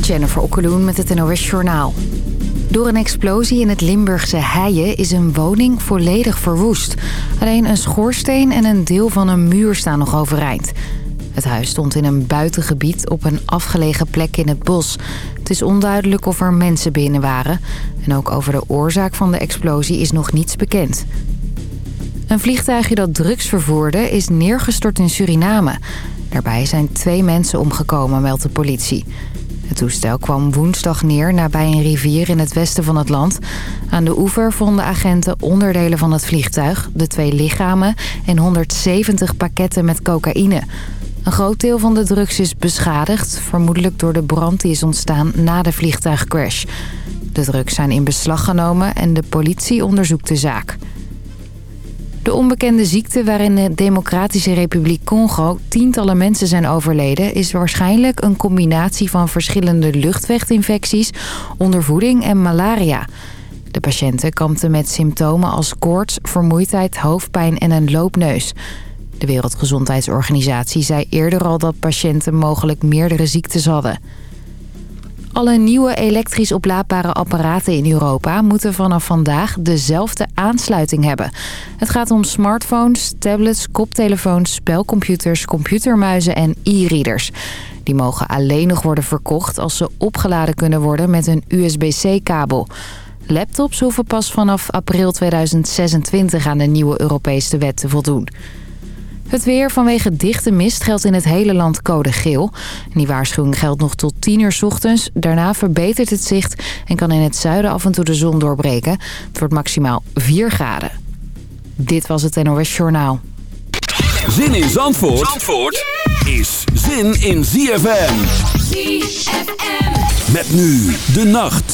Jennifer Okkeloen met het NOS Journaal. Door een explosie in het Limburgse Heijen is een woning volledig verwoest. Alleen een schoorsteen en een deel van een muur staan nog overeind. Het huis stond in een buitengebied op een afgelegen plek in het bos. Het is onduidelijk of er mensen binnen waren. En ook over de oorzaak van de explosie is nog niets bekend. Een vliegtuigje dat drugs vervoerde is neergestort in Suriname. Daarbij zijn twee mensen omgekomen, meldt de politie. Het toestel kwam woensdag neer nabij een rivier in het westen van het land. Aan de oever vonden agenten onderdelen van het vliegtuig, de twee lichamen en 170 pakketten met cocaïne. Een groot deel van de drugs is beschadigd, vermoedelijk door de brand die is ontstaan na de vliegtuigcrash. De drugs zijn in beslag genomen en de politie onderzoekt de zaak. De onbekende ziekte waarin de Democratische Republiek Congo tientallen mensen zijn overleden... is waarschijnlijk een combinatie van verschillende luchtweginfecties, ondervoeding en malaria. De patiënten kampten met symptomen als koorts, vermoeidheid, hoofdpijn en een loopneus. De Wereldgezondheidsorganisatie zei eerder al dat patiënten mogelijk meerdere ziektes hadden. Alle nieuwe elektrisch oplaadbare apparaten in Europa moeten vanaf vandaag dezelfde aansluiting hebben. Het gaat om smartphones, tablets, koptelefoons, spelcomputers, computermuizen en e-readers. Die mogen alleen nog worden verkocht als ze opgeladen kunnen worden met een USB-C-kabel. Laptops hoeven pas vanaf april 2026 aan de nieuwe Europese wet te voldoen. Het weer vanwege dichte mist geldt in het hele land code geel. die waarschuwing geldt nog tot 10 uur ochtends. Daarna verbetert het zicht en kan in het zuiden af en toe de zon doorbreken. Het wordt maximaal 4 graden. Dit was het NOS Journaal. Zin in Zandvoort, Zandvoort is zin in ZFM. ZFM. Met nu de nacht.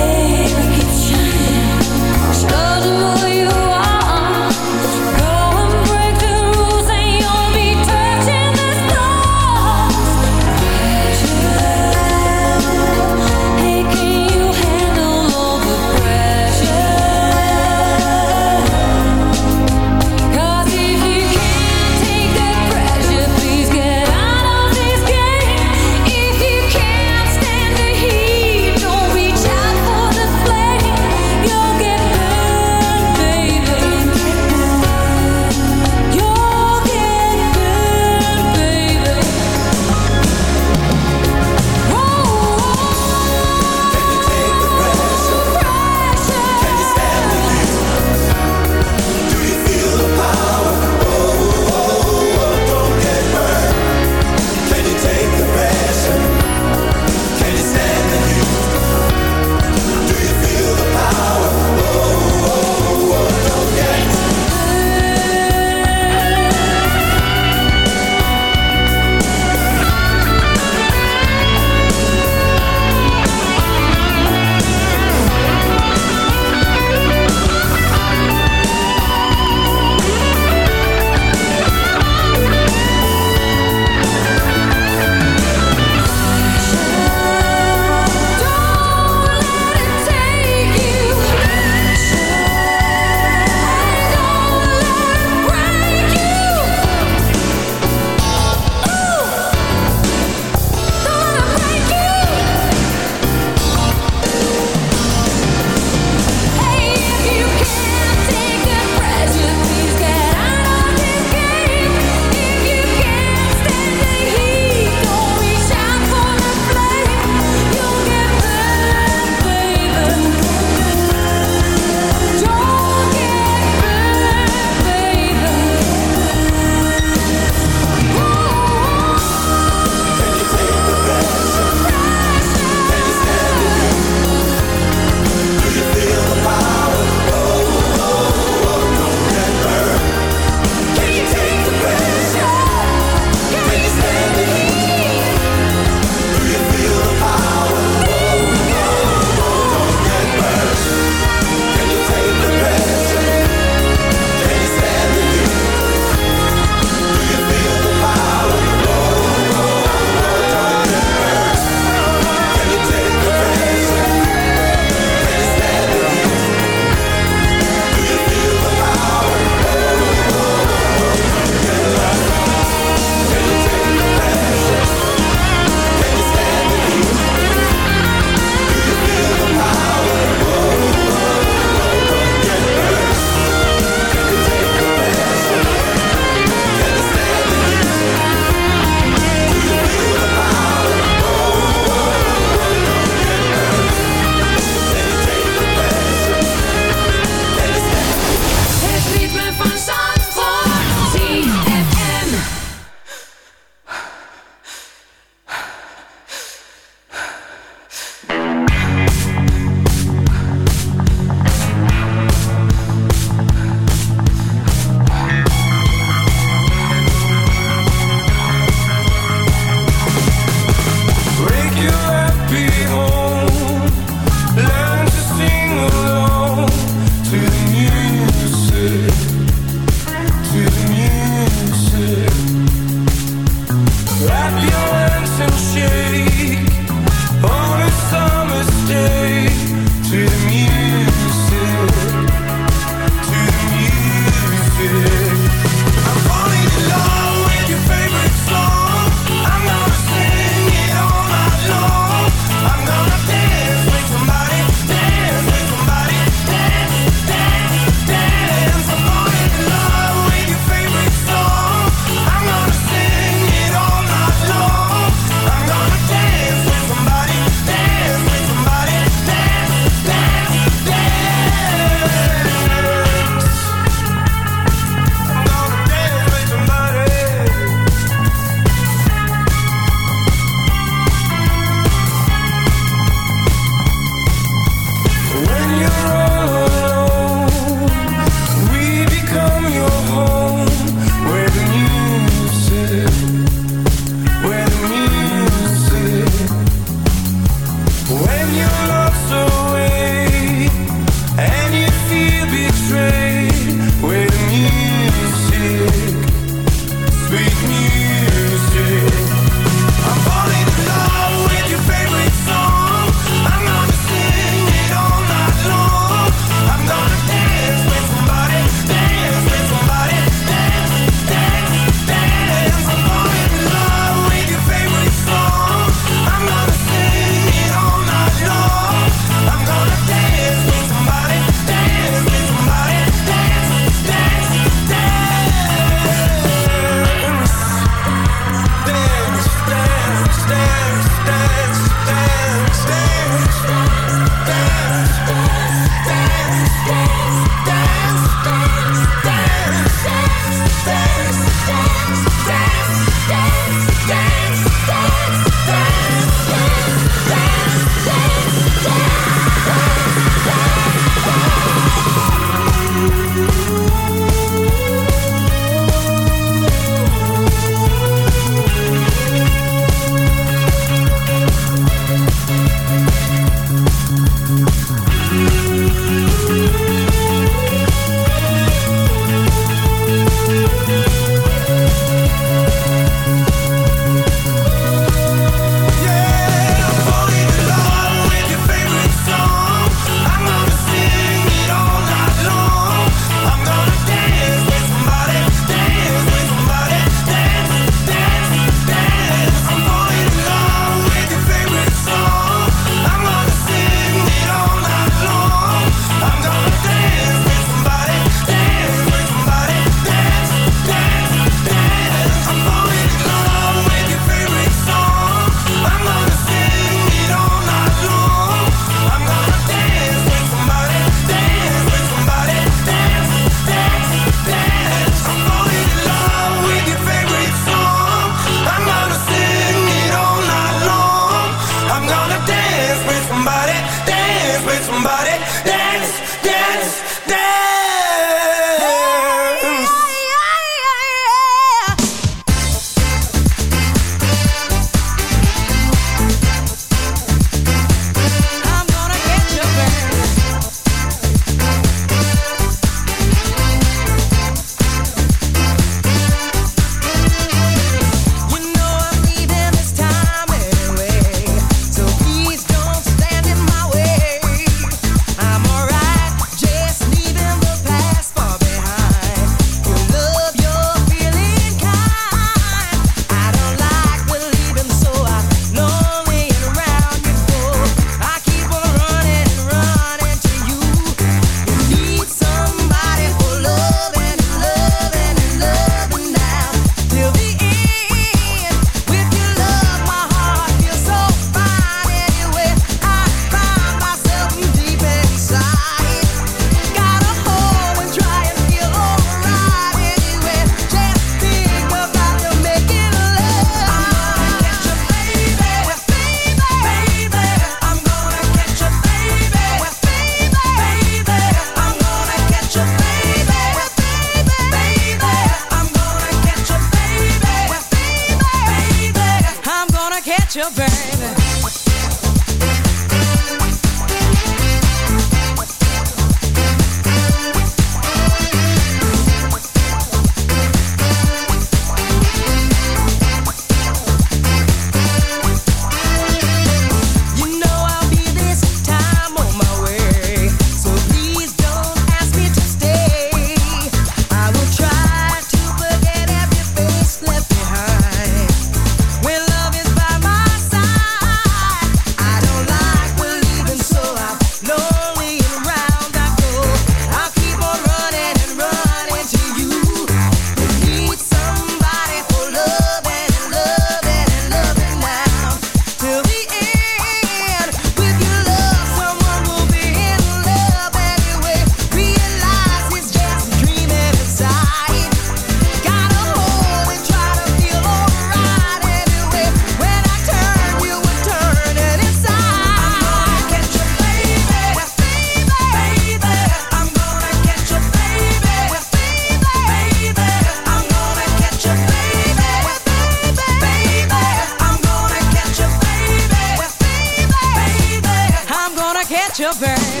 your bird.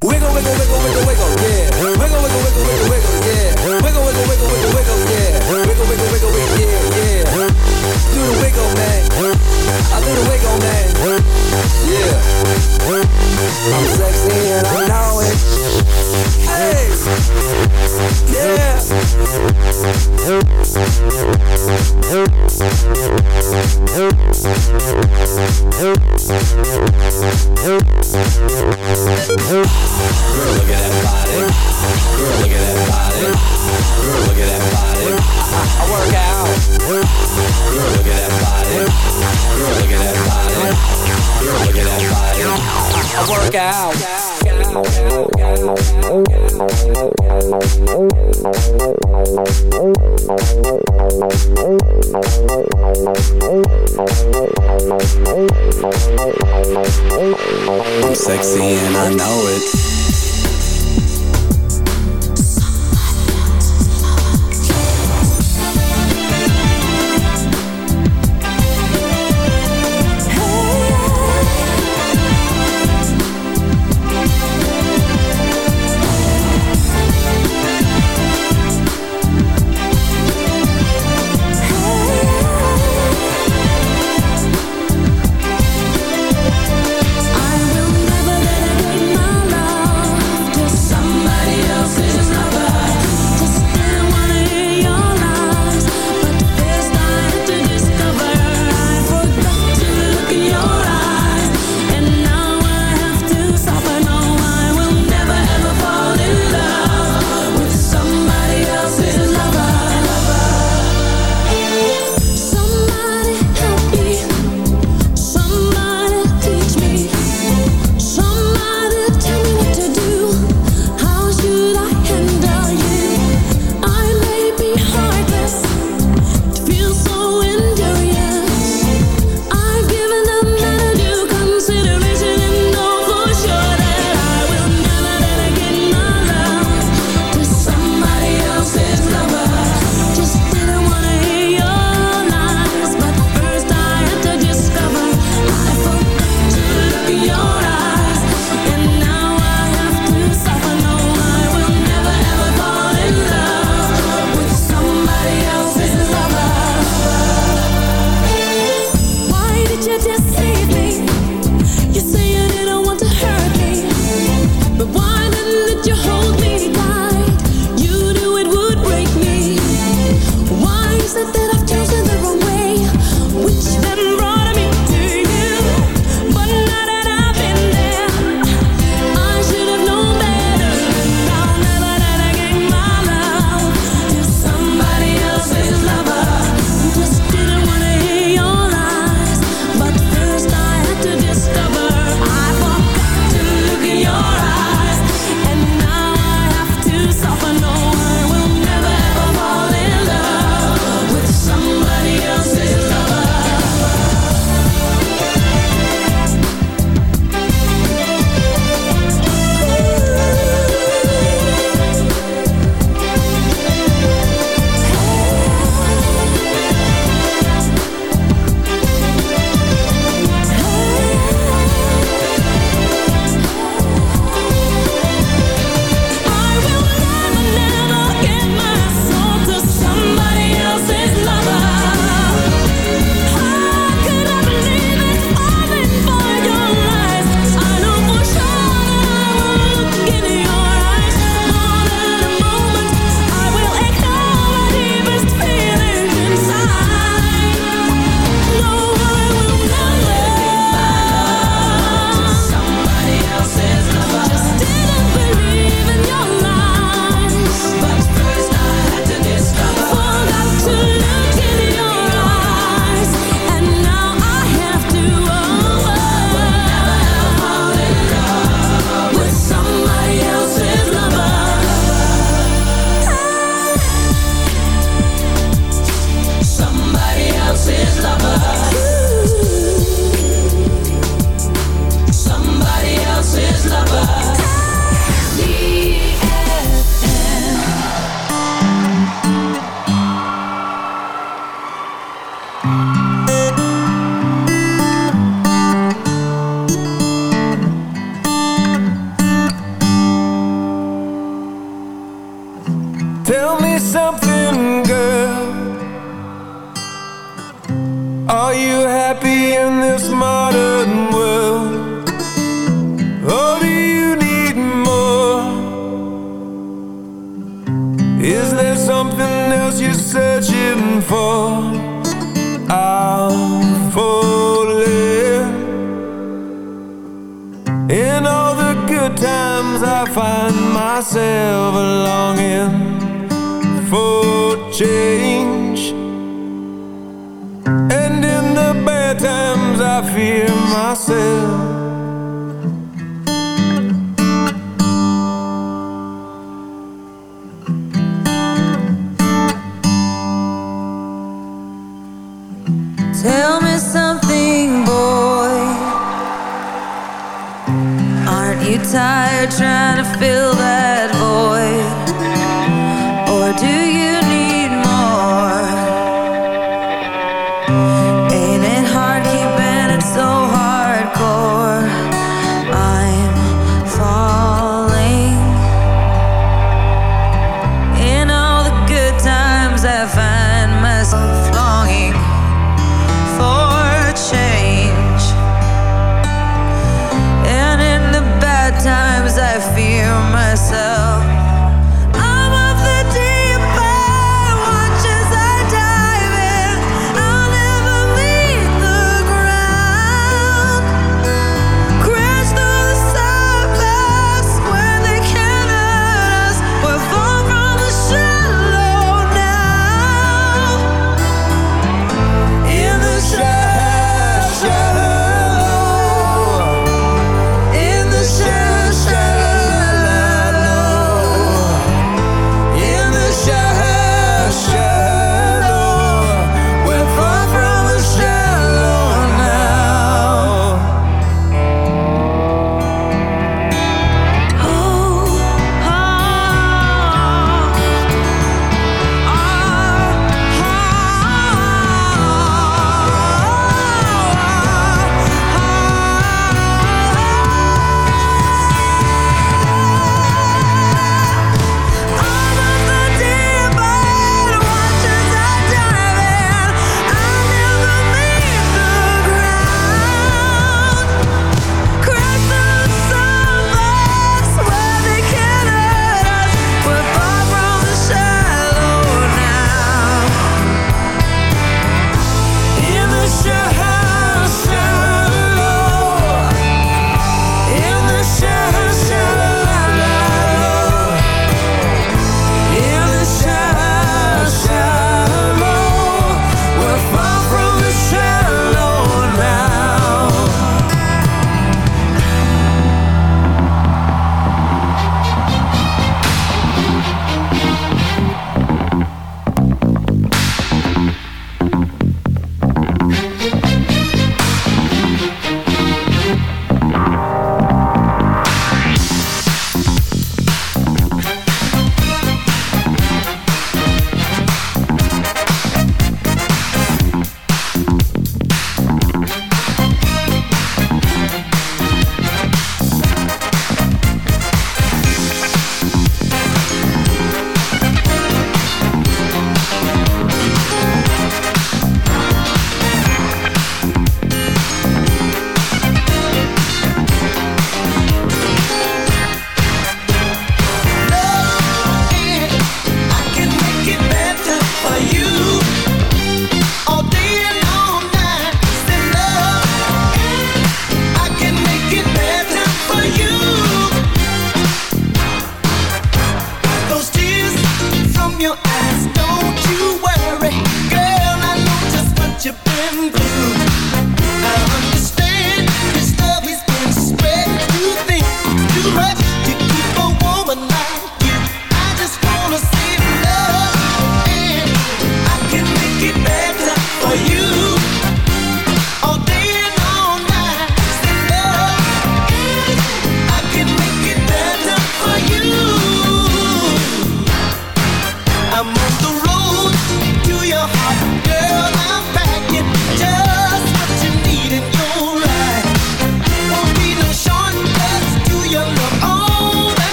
Wiggle, wiggle, wiggle, wiggle, wiggle, yeah. Wiggle, wiggle, wiggle, wiggle, wiggle, yeah. Wiggle, wiggle, wiggle, wiggle, wiggle, yeah. Wiggle, wiggle, wiggle, wiggle, yeah, yeah. Do the wiggle, man. Do the wiggle, man. Yeah. I'm sexy and I know it. Hey. Yeah.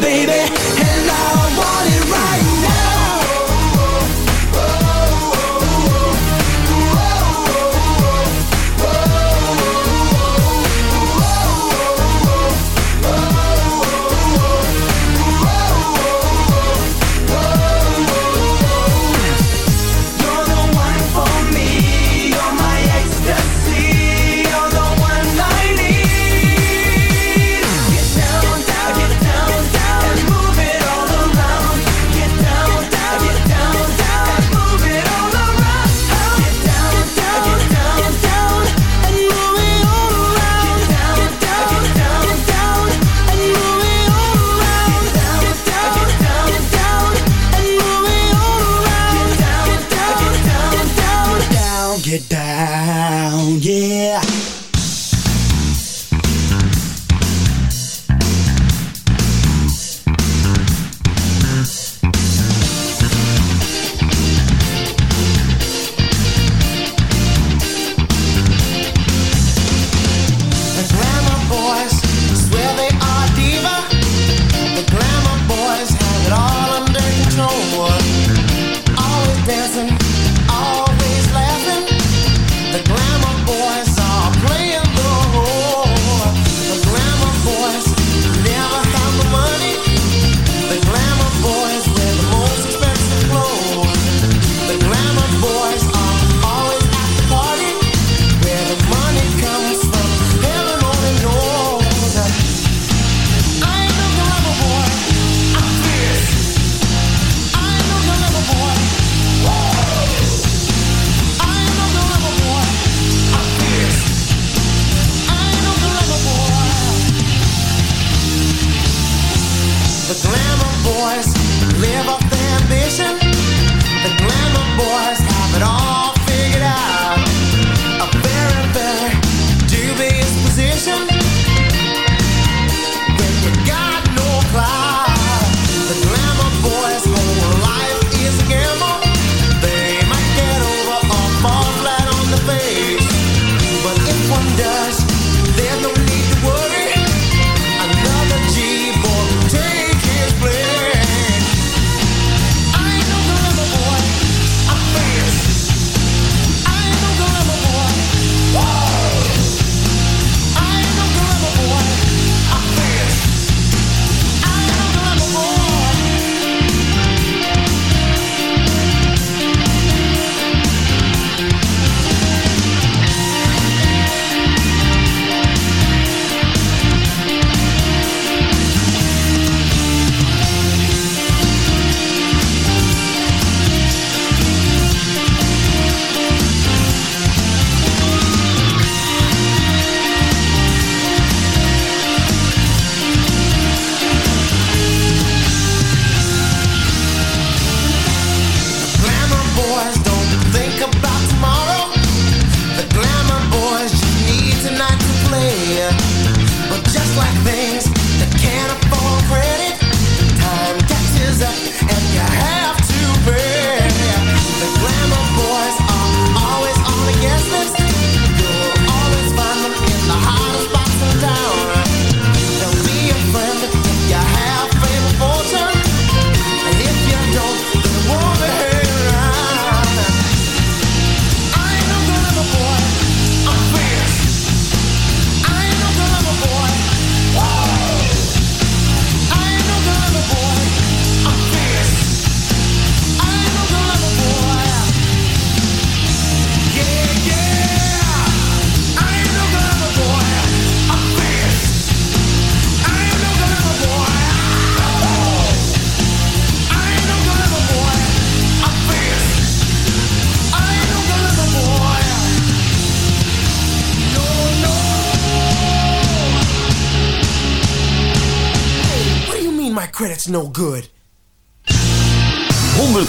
baby.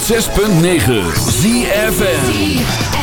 106.9 ZFN